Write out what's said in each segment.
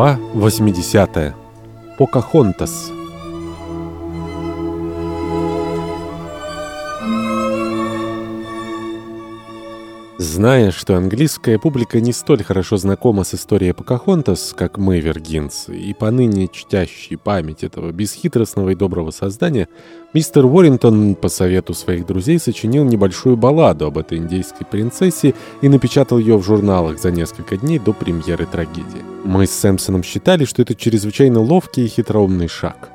Глава 80. Покахонтас. Зная, что английская публика не столь хорошо знакома с историей Покахонтас, как мы, вергинцы, и поныне чтящие память этого бесхитростного и доброго создания, мистер Уоррингтон по совету своих друзей сочинил небольшую балладу об этой индейской принцессе и напечатал ее в журналах за несколько дней до премьеры трагедии. Мы с Сэмпсоном считали, что это чрезвычайно ловкий и хитроумный шаг.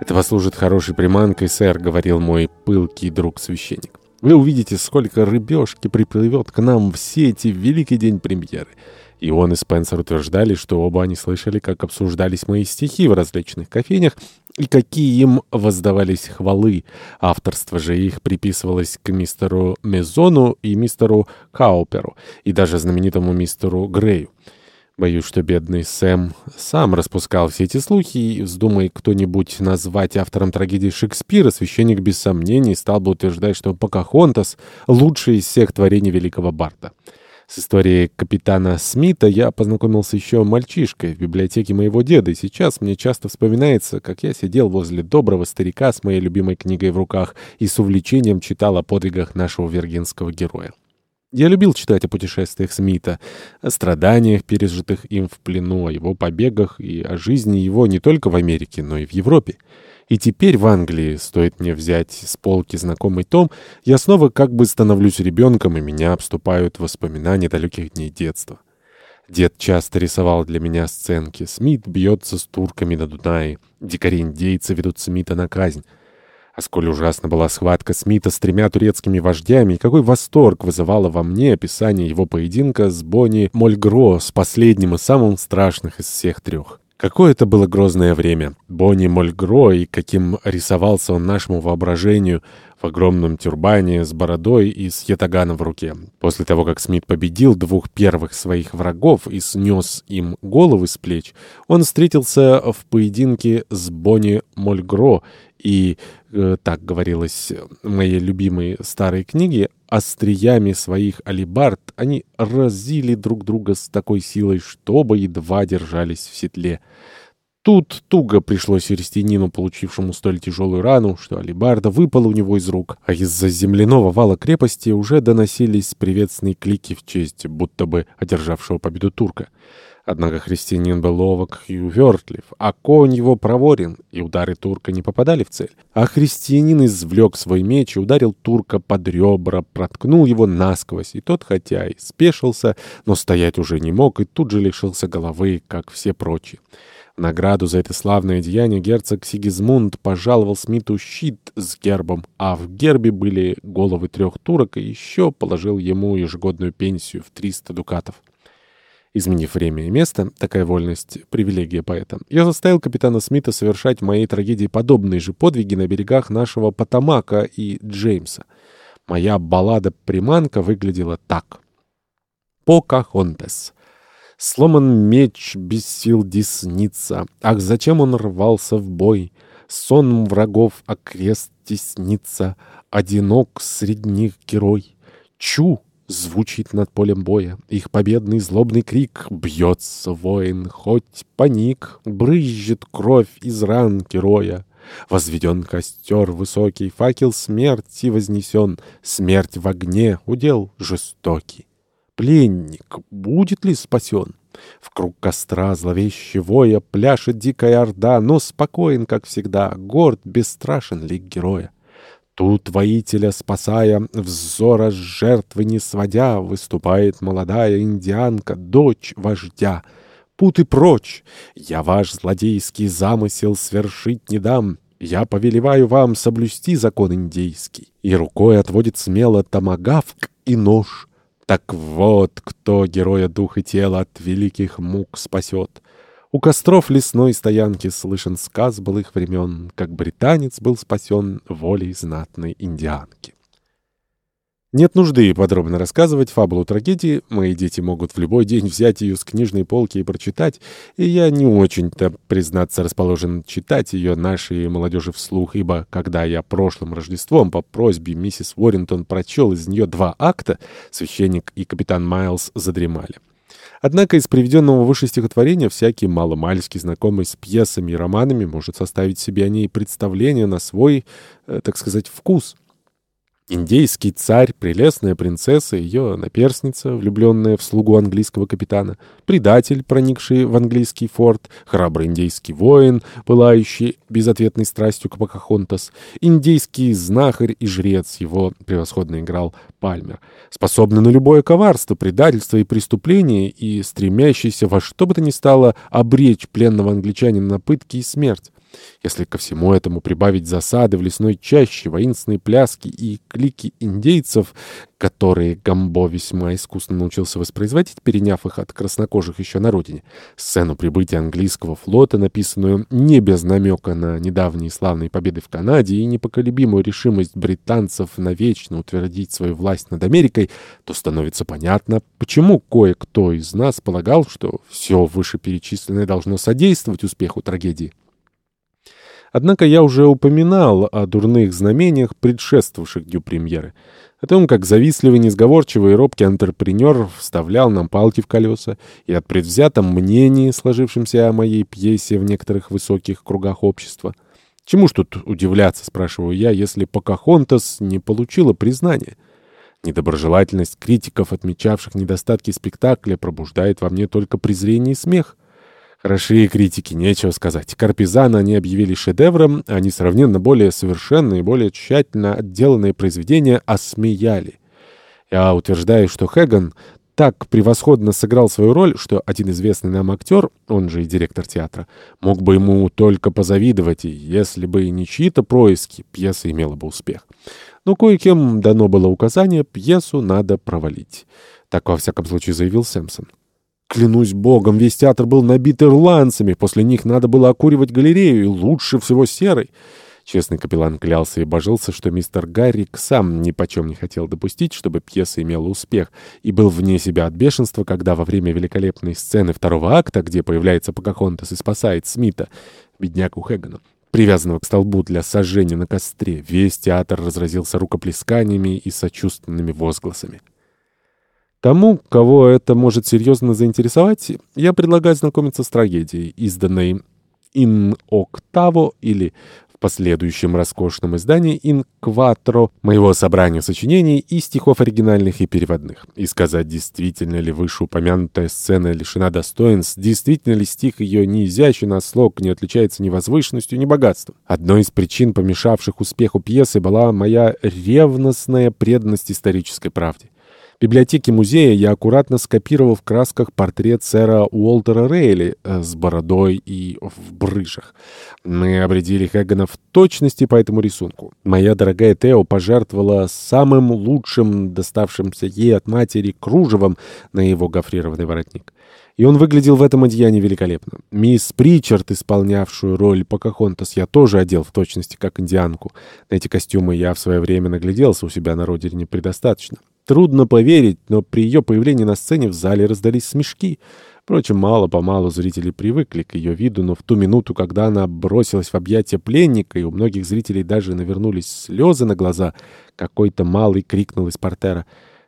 «Это послужит хорошей приманкой, сэр», — говорил мой пылкий друг-священник. Вы увидите, сколько рыбешки приплывет к нам в сети в великий день премьеры. И он и Спенсер утверждали, что оба они слышали, как обсуждались мои стихи в различных кофейнях, и какие им воздавались хвалы. Авторство же их приписывалось к мистеру Мезону и мистеру Кауперу, и даже знаменитому мистеру Грею. Боюсь, что бедный Сэм сам распускал все эти слухи, и, вздумай кто-нибудь назвать автором трагедии Шекспира, священник без сомнений стал бы утверждать, что Покахонтас — лучший из всех творений великого Барда. С историей капитана Смита я познакомился еще мальчишкой в библиотеке моего деда, и сейчас мне часто вспоминается, как я сидел возле доброго старика с моей любимой книгой в руках и с увлечением читал о подвигах нашего вергинского героя. Я любил читать о путешествиях Смита, о страданиях, пережитых им в плену, о его побегах и о жизни его не только в Америке, но и в Европе. И теперь в Англии, стоит мне взять с полки знакомый том, я снова как бы становлюсь ребенком, и меня обступают воспоминания далеких дней детства. Дед часто рисовал для меня сценки. Смит бьется с турками на Дунае. Дикари-индейцы ведут Смита на казнь. А сколь ужасна была схватка Смита с тремя турецкими вождями, и какой восторг вызывало во мне описание его поединка с Бонни Мольгро, с последним и самым страшных из всех трех. Какое это было грозное время. Бонни Мольгро, и каким рисовался он нашему воображению в огромном тюрбане с бородой и с ятаганом в руке. После того, как Смит победил двух первых своих врагов и снес им головы с плеч, он встретился в поединке с Бонни Мольгро и, э, так говорилось в моей любимой старой книге, остриями своих алибард они разили друг друга с такой силой, что оба едва держались в седле. Тут туго пришлось христианину, получившему столь тяжелую рану, что алибарда выпала у него из рук, а из-за земляного вала крепости уже доносились приветственные клики в честь будто бы одержавшего победу турка. Однако христианин был ловок и увертлив, а конь его проворен, и удары турка не попадали в цель. А христианин извлек свой меч и ударил турка под ребра, проткнул его насквозь, и тот, хотя и спешился, но стоять уже не мог, и тут же лишился головы, как все прочие. Награду за это славное деяние герцог Сигизмунд пожаловал Смиту щит с гербом, а в гербе были головы трех турок, и еще положил ему ежегодную пенсию в 300 дукатов. Изменив время и место, такая вольность — привилегия поэта, я заставил капитана Смита совершать в моей трагедии подобные же подвиги на берегах нашего Потамака и Джеймса. Моя баллада-приманка выглядела так. Покахонтес. Сломан меч, без сил десница. Ах, зачем он рвался в бой? Сон врагов окрест теснится. Одинок среди них герой. Чу! звучит над полем боя. Их победный злобный крик бьется воин, хоть паник, брызжет кровь из ран героя. Возведен костер высокий, факел смерти вознесен, смерть в огне, удел жестокий. Пленник будет ли спасен? В круг костра зловеще воя пляшет дикая орда, но спокоен, как всегда, горд, бесстрашен лик героя. Тут воителя спасая, взора с жертвы не сводя, Выступает молодая индианка, дочь вождя. Путы прочь! Я ваш злодейский замысел свершить не дам. Я повелеваю вам соблюсти закон индейский. И рукой отводит смело томагавк и нож. Так вот, кто героя дух и тела от великих мук спасет. У костров лесной стоянки слышен сказ былых времен, как британец был спасен волей знатной индианки. Нет нужды подробно рассказывать фабулу трагедии, мои дети могут в любой день взять ее с книжной полки и прочитать, и я не очень-то, признаться, расположен читать ее нашей молодежи вслух, ибо когда я прошлым Рождеством по просьбе миссис Уоррингтон прочел из нее два акта, священник и капитан Майлз задремали. Однако из приведенного выше стихотворения всякий маломальски знакомый с пьесами и романами может составить себе о ней представление на свой, э, так сказать, вкус. Индейский царь, прелестная принцесса, ее наперсница, влюбленная в слугу английского капитана, предатель, проникший в английский форт, храбрый индейский воин, пылающий безответной страстью к Покахонтас, индейский знахарь и жрец, его превосходно играл Пальмер, способный на любое коварство, предательство и преступление и стремящийся во что бы то ни стало обречь пленного англичанина на пытки и смерть. Если ко всему этому прибавить засады в лесной чаще, воинственные пляски и клики индейцев, которые Гамбо весьма искусно научился воспроизводить, переняв их от краснокожих еще на родине, сцену прибытия английского флота, написанную не без намека на недавние славные победы в Канаде и непоколебимую решимость британцев навечно утвердить свою власть над Америкой, то становится понятно, почему кое-кто из нас полагал, что все вышеперечисленное должно содействовать успеху трагедии. Однако я уже упоминал о дурных знамениях, предшествовавших дню премьеры. О том, как завистливый, несговорчивый и робкий антрепренер вставлял нам палки в колеса, и от предвзятом мнении, сложившемся о моей пьесе в некоторых высоких кругах общества. Чему ж тут удивляться, спрашиваю я, если Покахонтас не получила признания? Недоброжелательность критиков, отмечавших недостатки спектакля, пробуждает во мне только презрение и смех. Хорошие критики, нечего сказать. Карпизана они объявили шедевром, а несравненно более совершенные, более тщательно отделанные произведения осмеяли. Я утверждаю, что Хэган так превосходно сыграл свою роль, что один известный нам актер, он же и директор театра, мог бы ему только позавидовать, и если бы не чьи-то происки, пьеса имела бы успех. Но кое-кем дано было указание, пьесу надо провалить. Так, во всяком случае, заявил Сэмпсон. Клянусь богом, весь театр был набит ирландцами. После них надо было окуривать галерею, и лучше всего серой. Честный капеллан клялся и божился, что мистер Гаррик сам ни почем не хотел допустить, чтобы пьеса имела успех, и был вне себя от бешенства, когда во время великолепной сцены второго акта, где появляется Покахонтас и спасает Смита, бедняку Хэгана, привязанного к столбу для сожжения на костре, весь театр разразился рукоплесканиями и сочувственными возгласами. Тому, кого это может серьезно заинтересовать, я предлагаю знакомиться с трагедией, изданной «In Octavo» или в последующем роскошном издании «In Quattro» моего собрания сочинений и стихов оригинальных и переводных. И сказать, действительно ли вышеупомянутая сцена лишена достоинств, действительно ли стих ее не изящен, а слог не отличается ни возвышенностью, ни богатством. Одной из причин, помешавших успеху пьесы, была моя ревностная преданность исторической правде. Библиотеке музея я аккуратно скопировал в красках портрет сэра Уолтера Рейли э, с бородой и в брыжах. Мы обредили Хэггана в точности по этому рисунку. Моя дорогая Тео пожертвовала самым лучшим доставшимся ей от матери кружевом на его гофрированный воротник. И он выглядел в этом одеянии великолепно. Мисс Причард, исполнявшую роль Покахонтас, я тоже одел в точности, как индианку. На эти костюмы я в свое время нагляделся у себя на родине предостаточно. Трудно поверить, но при ее появлении на сцене в зале раздались смешки. Впрочем, мало-помалу зрители привыкли к ее виду, но в ту минуту, когда она бросилась в объятия пленника, и у многих зрителей даже навернулись слезы на глаза, какой-то малый крикнул из портера.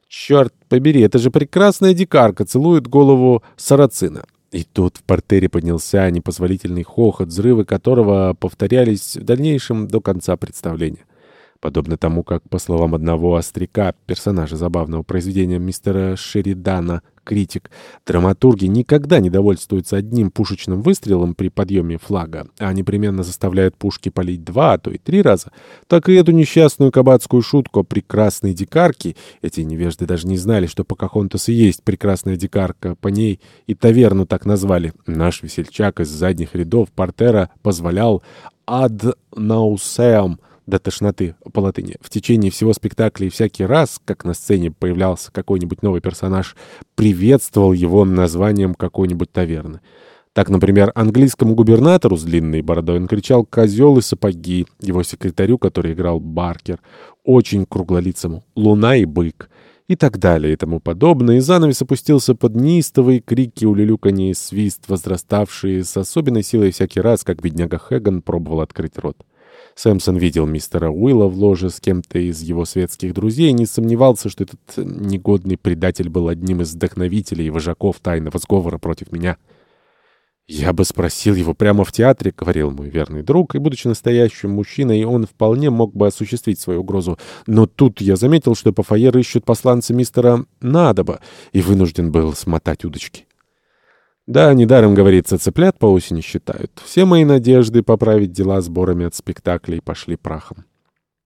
«Черт побери, это же прекрасная дикарка, целует голову сарацина!» И тут в портере поднялся непозволительный хохот, взрывы которого повторялись в дальнейшем до конца представления. Подобно тому, как, по словам одного остряка, персонажа забавного произведения мистера Шеридана, критик, драматурги никогда не довольствуются одним пушечным выстрелом при подъеме флага, а непременно заставляют пушки палить два, а то и три раза, так и эту несчастную кабацкую шутку о прекрасной дикарке, эти невежды даже не знали, что Покахонтас и есть прекрасная дикарка, по ней и таверну так назвали. Наш весельчак из задних рядов портера позволял «ад наусеам» до тошноты по латыни. В течение всего спектакля и всякий раз, как на сцене появлялся какой-нибудь новый персонаж, приветствовал его названием какой-нибудь таверны. Так, например, английскому губернатору с длинной бородой он кричал «козел и сапоги», его секретарю, который играл Баркер, очень круглолицому «луна и бык» и так далее и тому подобное, и занавес опустился под неистовые крики, улюлюканье и свист, возраставшие с особенной силой всякий раз, как бедняга Хэган пробовал открыть рот. Сэмпсон видел мистера Уилла в ложе с кем-то из его светских друзей и не сомневался, что этот негодный предатель был одним из вдохновителей и вожаков тайного сговора против меня. «Я бы спросил его прямо в театре», — говорил мой верный друг, и, будучи настоящим мужчиной, он вполне мог бы осуществить свою угрозу. Но тут я заметил, что по фойеру ищут посланца мистера Надоба, и вынужден был смотать удочки. Да, недаром, говорится, цыплят по осени считают. Все мои надежды поправить дела сборами от спектаклей пошли прахом.